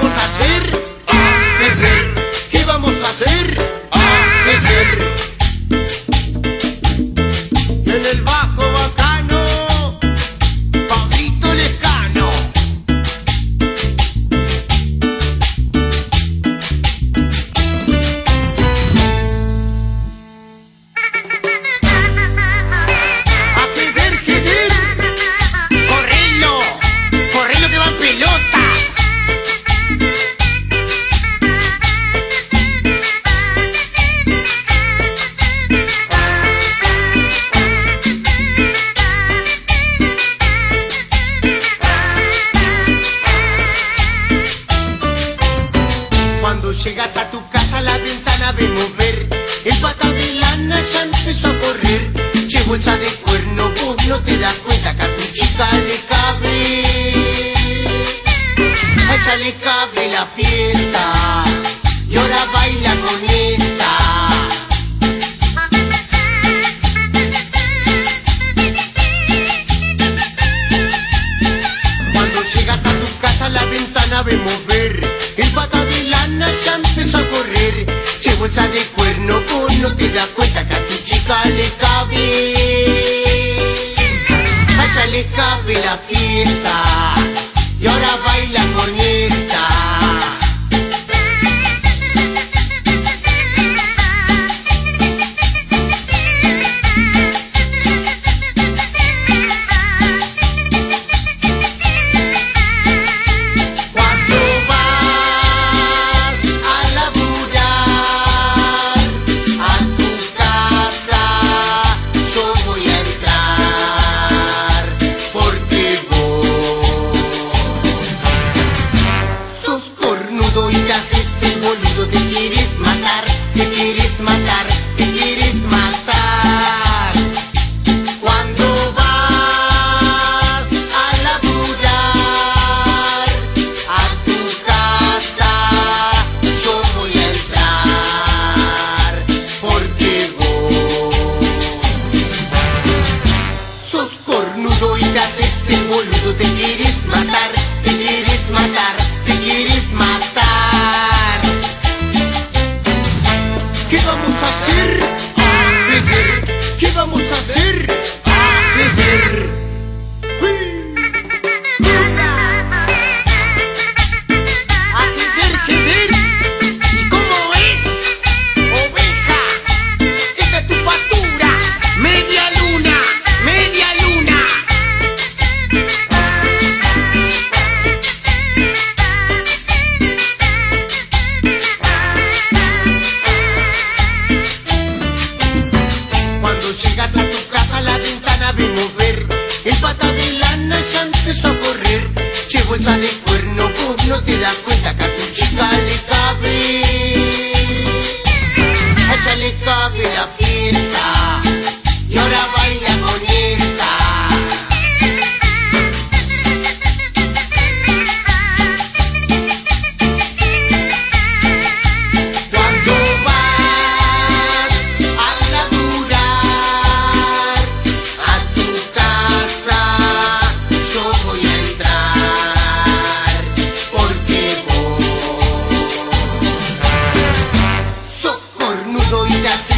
vamos a hacer? Cuando llegas a tu casa la ventana vemos ver El pato de lana ya empezó a correr. Che bolsa de cuerno, vos no te das cuenta que a tu chica le cabe. A ella le cabe la fiesta Y ahora baila con esta. Cuando llegas a tu casa la ventana vemos Llevo el de cuerno boludo, te quieres matar, te quieres matar, te quieres matar. ¿Qué vamos a hacer? sale. soy casi